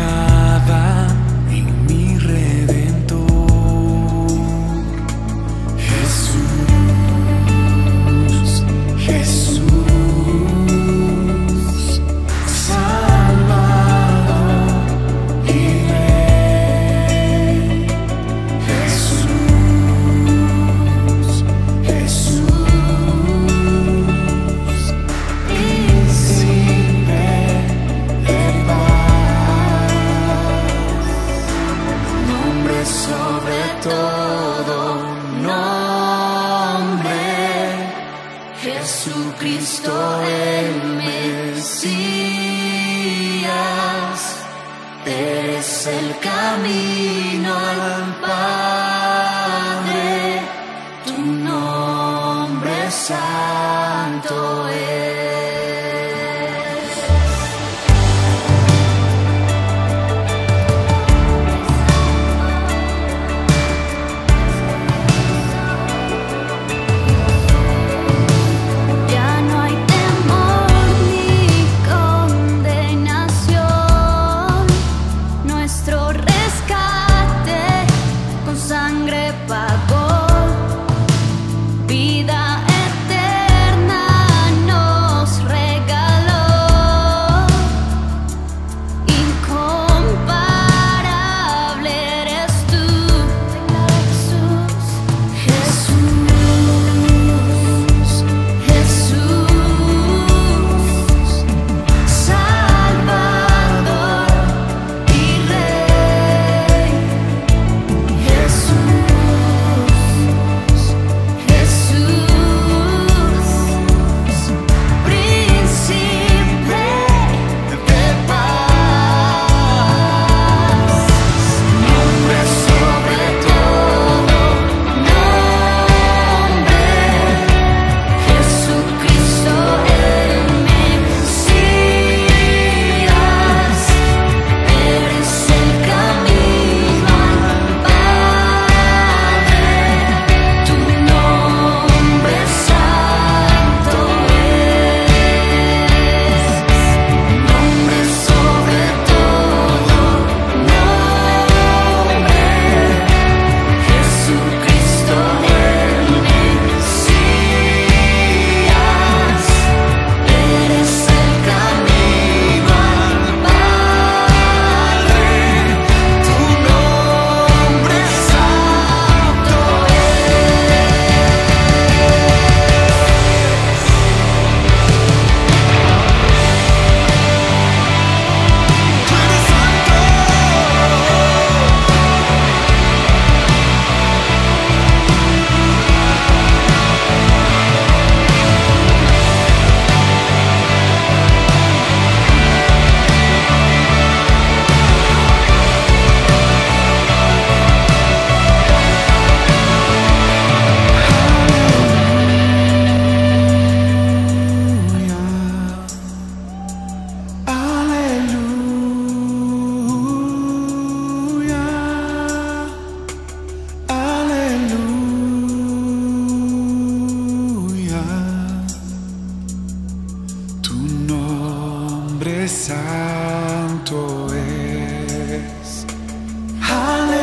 carve eres el camino al Padre, nombre santo es. Aleluya.